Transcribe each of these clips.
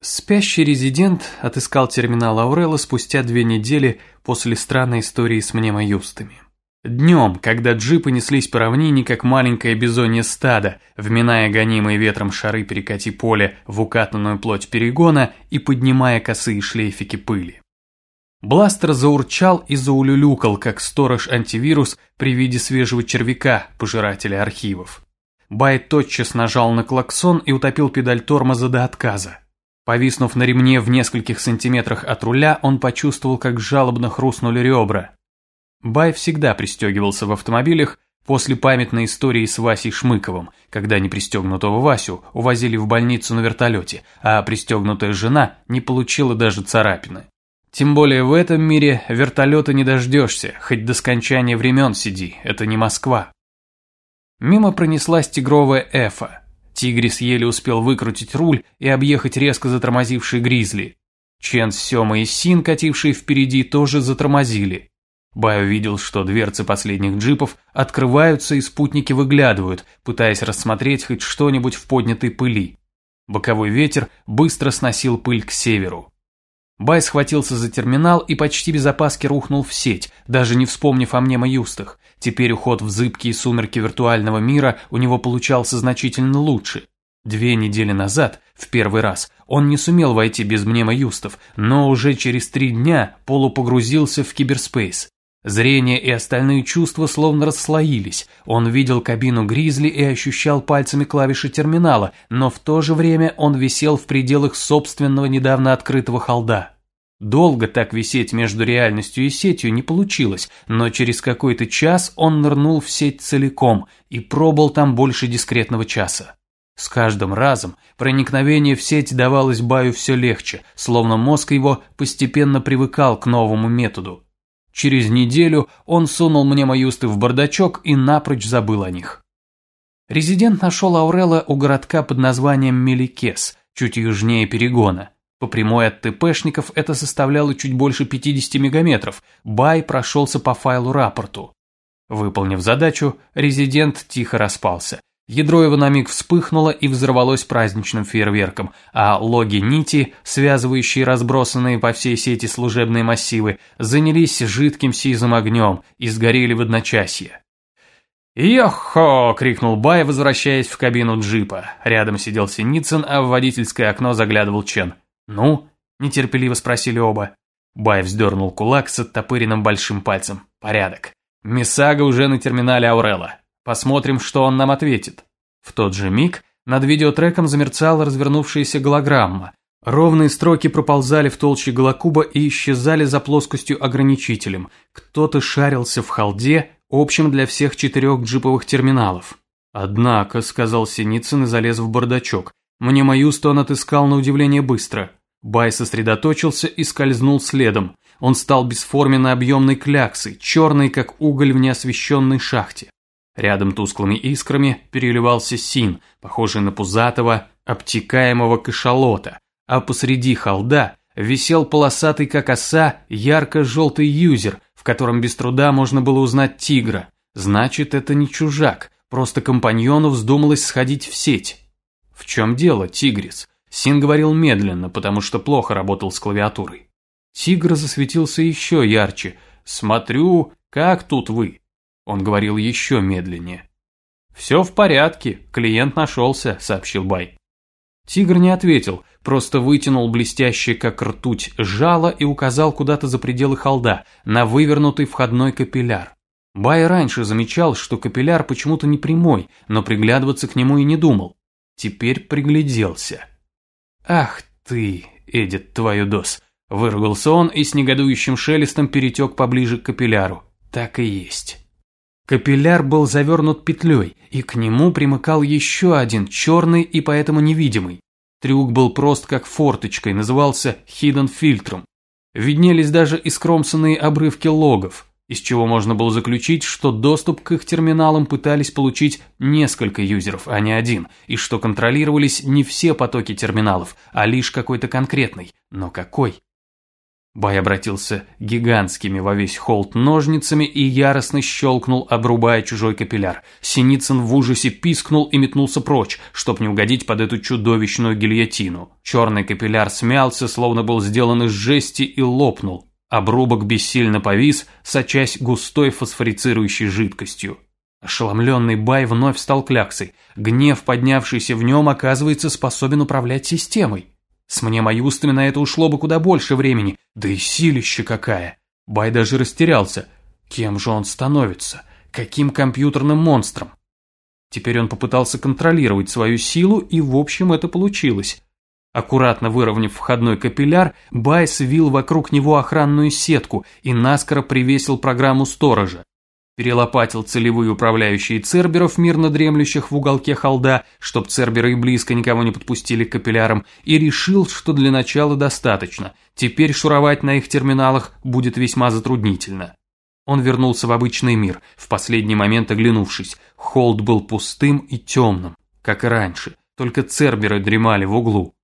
Спящий резидент отыскал терминал Аурелла спустя две недели после странной истории с мнемоюстами. Днем, когда джипы неслись по равнине, как маленькое бизонье стадо, вминая гонимые ветром шары перекати поле в укатанную плоть перегона и поднимая косые шлейфики пыли. Бластер заурчал и заулюлюкал, как сторож-антивирус при виде свежего червяка, пожирателя архивов. Бай тотчас нажал на клаксон и утопил педаль тормоза до отказа. Повиснув на ремне в нескольких сантиметрах от руля, он почувствовал, как жалобно хрустнули ребра. Бай всегда пристегивался в автомобилях после памятной истории с Васей Шмыковым, когда непристегнутого Васю увозили в больницу на вертолете, а пристегнутая жена не получила даже царапины. Тем более в этом мире вертолета не дождешься, хоть до скончания времен сиди, это не Москва. Мимо пронеслась тигровая эфа. Тигрис еле успел выкрутить руль и объехать резко затормозивший гризли. Чен, Сёма и Син, катившие впереди, тоже затормозили. Бай увидел, что дверцы последних джипов открываются и спутники выглядывают, пытаясь рассмотреть хоть что-нибудь в поднятой пыли. Боковой ветер быстро сносил пыль к северу. Бай схватился за терминал и почти без опаски рухнул в сеть, даже не вспомнив о мнемо-юстах. Теперь уход в зыбкие сумерки виртуального мира у него получался значительно лучше. Две недели назад, в первый раз, он не сумел войти без мнемо-юстов, но уже через три дня полупогрузился в киберспейс. Зрение и остальные чувства словно расслоились. Он видел кабину Гризли и ощущал пальцами клавиши терминала, но в то же время он висел в пределах собственного недавно открытого холда. Долго так висеть между реальностью и сетью не получилось, но через какой-то час он нырнул в сеть целиком и пробыл там больше дискретного часа. С каждым разом проникновение в сеть давалось Баю все легче, словно мозг его постепенно привыкал к новому методу. Через неделю он сунул мне маюсты в бардачок и напрочь забыл о них. Резидент нашел Аурела у городка под названием Меликес, чуть южнее Перегона. По прямой от ТПшников это составляло чуть больше 50 мегаметров. Бай прошелся по файлу рапорту. Выполнив задачу, резидент тихо распался. Ядро его на миг вспыхнуло и взорвалось праздничным фейерверком, а логи нити, связывающие разбросанные по всей сети служебные массивы, занялись жидким сизым огнем и сгорели в одночасье. «Йохо!» – крикнул Бай, возвращаясь в кабину джипа. Рядом сидел Синицын, а в водительское окно заглядывал Чен. «Ну?» – нетерпеливо спросили оба. Бай вздернул кулак с оттопыренным большим пальцем. «Порядок. Мисага уже на терминале Аурела. Посмотрим, что он нам ответит. В тот же миг над видеотреком замерцала развернувшаяся голограмма. Ровные строки проползали в толще голокуба и исчезали за плоскостью ограничителем. Кто-то шарился в халде, общем для всех четырех джиповых терминалов. «Однако», — сказал Синицын и залез в бардачок. «Мне мою он отыскал на удивление быстро». Бай сосредоточился и скользнул следом. Он стал бесформенно объемной кляксой, черной, как уголь в неосвещенной шахте. Рядом тусклыми искрами переливался син, похожий на пузатого, обтекаемого кашалота, а посреди холда висел полосатый как оса ярко-желтый юзер, в котором без труда можно было узнать тигра. Значит, это не чужак, просто компаньону вздумалось сходить в сеть. В чем дело, Тигрис? Син говорил медленно, потому что плохо работал с клавиатурой. Тигр засветился еще ярче. «Смотрю, как тут вы?» Он говорил еще медленнее. «Все в порядке, клиент нашелся», — сообщил Бай. Тигр не ответил, просто вытянул блестящее, как ртуть, жало и указал куда-то за пределы холда, на вывернутый входной капилляр. Бай раньше замечал, что капилляр почему-то не прямой, но приглядываться к нему и не думал. Теперь пригляделся. «Ах ты, Эдит, твою дос!» Выругался он и с негодующим шелестом перетек поближе к капилляру. Так и есть. Капилляр был завернут петлей, и к нему примыкал еще один, черный и поэтому невидимый. Трюк был прост как форточкой, назывался hidden фильтром. Виднелись даже искромсанные обрывки логов, из чего можно было заключить, что доступ к их терминалам пытались получить несколько юзеров, а не один, и что контролировались не все потоки терминалов, а лишь какой-то конкретный. Но какой? Бай обратился гигантскими во весь холд ножницами и яростно щелкнул, обрубая чужой капилляр. Синицын в ужасе пискнул и метнулся прочь, чтоб не угодить под эту чудовищную гильотину. Черный капилляр смялся, словно был сделан из жести и лопнул. Обрубок бессильно повис, сочась густой фосфорицирующей жидкостью. Ошеломленный Бай вновь стал кляксой. Гнев, поднявшийся в нем, оказывается способен управлять системой. С мнемоюстами на это ушло бы куда больше времени, да и силище какая. Бай даже растерялся. Кем же он становится? Каким компьютерным монстром? Теперь он попытался контролировать свою силу, и в общем это получилось. Аккуратно выровняв входной капилляр, Бай свил вокруг него охранную сетку и наскоро привесил программу сторожа перелопатил целевые управляющие церберов, мирно дремлющих в уголке холда, чтоб церберы и близко никого не подпустили к капиллярам, и решил, что для начала достаточно, теперь шуровать на их терминалах будет весьма затруднительно. Он вернулся в обычный мир, в последний момент оглянувшись. Холд был пустым и темным, как и раньше, только церберы дремали в углу.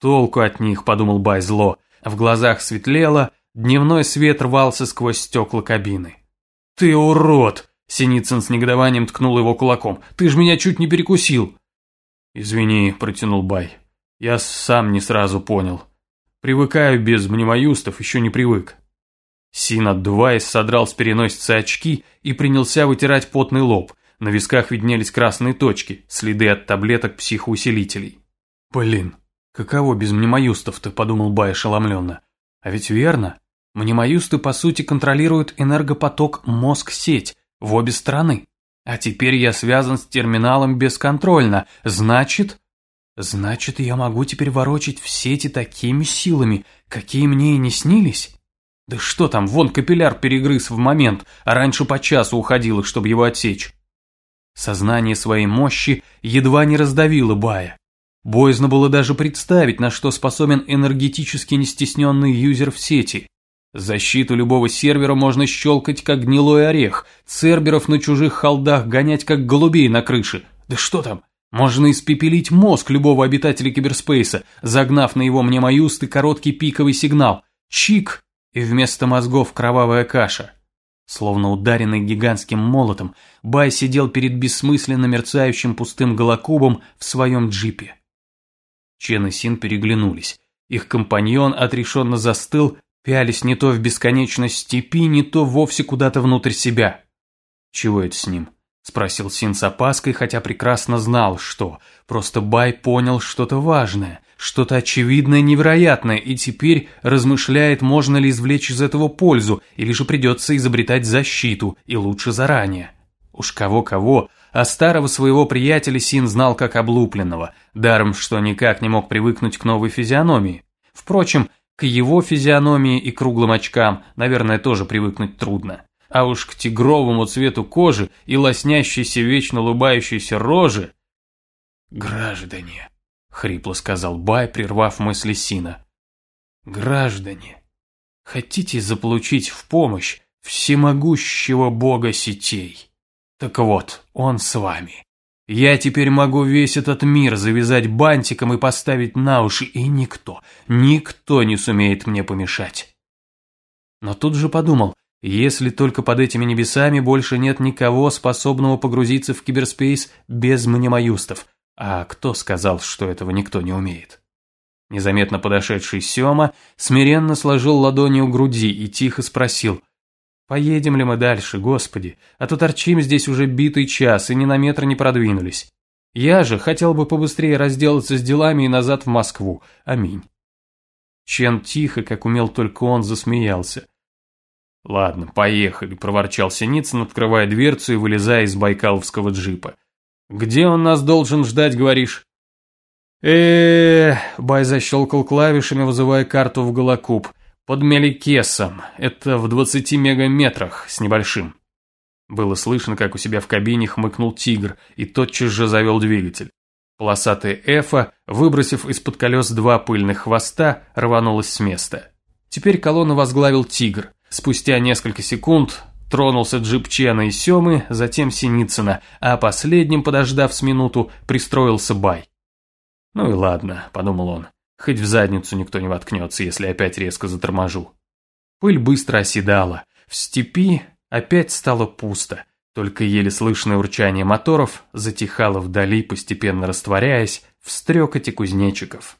«Толку от них», — подумал Бай зло, в глазах светлело, дневной свет рвался сквозь стекла кабины. «Ты урод!» Синицын с негодованием ткнул его кулаком. «Ты ж меня чуть не перекусил!» «Извини», – протянул Бай. «Я сам не сразу понял. Привыкаю без мнемоюстов, еще не привык». Син, отдуваясь, содрал с переносицы очки и принялся вытирать потный лоб. На висках виднелись красные точки, следы от таблеток психоусилителей. «Блин, каково без мнемоюстов-то?» – подумал Бай ошеломленно. «А ведь верно. Мнемоюсты по сути контролируют энергопоток мозг-сеть в обе стороны. А теперь я связан с терминалом бесконтрольно. Значит... Значит, я могу теперь ворочать в сети такими силами, какие мне и не снились? Да что там, вон капилляр перегрыз в момент, а раньше по часу уходило, чтобы его отсечь. Сознание своей мощи едва не раздавило Бая. Боязно было даже представить, на что способен энергетически нестесненный юзер в сети. Защиту любого сервера можно щелкать, как гнилой орех, церберов на чужих холдах гонять, как голубей на крыше. Да что там, можно испепелить мозг любого обитателя киберспейса, загнав на его мнемоюсты короткий пиковый сигнал. Чик! И вместо мозгов кровавая каша. Словно ударенный гигантским молотом, Бай сидел перед бессмысленно мерцающим пустым голокубом в своем джипе. Чен и Син переглянулись. Их компаньон отрешенно застыл, Пялись не то в бесконечность степи, не то вовсе куда-то внутрь себя. «Чего это с ним?» – спросил Син с опаской, хотя прекрасно знал, что. Просто Бай понял что-то важное, что-то очевидное, невероятное, и теперь размышляет, можно ли извлечь из этого пользу, или же придется изобретать защиту, и лучше заранее. Уж кого-кого, а старого своего приятеля Син знал как облупленного, даром что никак не мог привыкнуть к новой физиономии. Впрочем, к его физиономии и круглым очкам, наверное, тоже привыкнуть трудно. А уж к тигровому цвету кожи и лоснящейся вечно улыбающейся роже... «Граждане», — хрипло сказал Бай, прервав мысли Сина. «Граждане, хотите заполучить в помощь всемогущего бога сетей? Так вот, он с вами. Я теперь могу весь этот мир завязать бантиком и поставить на уши, и никто, никто не сумеет мне помешать. Но тут же подумал, если только под этими небесами больше нет никого, способного погрузиться в киберспейс без мнемоюстов, а кто сказал, что этого никто не умеет? Незаметно подошедший Сёма смиренно сложил ладони у груди и тихо спросил, Поедем ли мы дальше, господи, а то торчим здесь уже битый час и ни на метр не продвинулись. Я же хотел бы побыстрее разделаться с делами и назад в Москву. Аминь. Чен тихо, как умел только он, засмеялся. «Ладно, поехали», – проворчал Синицын, открывая дверцу и вылезая из байкаловского джипа. «Где он нас должен ждать, говоришь?» э Бай защелкал клавишами, вызывая карту в голокуб. Под Меликесом, это в 20 мегаметрах с небольшим. Было слышно, как у себя в кабине хмыкнул тигр и тотчас же завел двигатель. Полосатая Эфа, выбросив из-под колес два пыльных хвоста, рванулась с места. Теперь колонну возглавил тигр. Спустя несколько секунд тронулся джип Чена и Семы, затем Синицына, а последним, подождав с минуту, пристроился Бай. «Ну и ладно», — подумал он. Хоть в задницу никто не воткнется, если опять резко заторможу. Пыль быстро оседала. В степи опять стало пусто. Только еле слышное урчание моторов затихало вдали, постепенно растворяясь в стрекоте кузнечиков.